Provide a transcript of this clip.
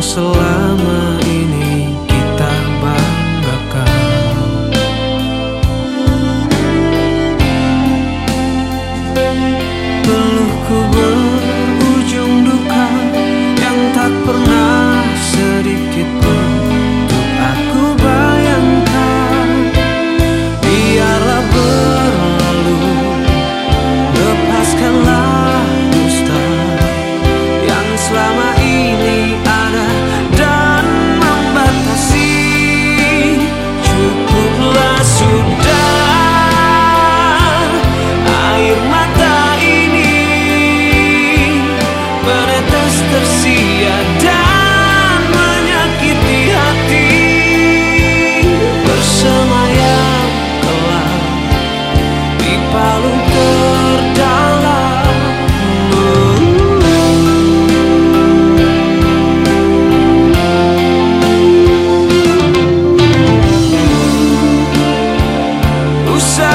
selama ini kita banggakan. Peluhku chão.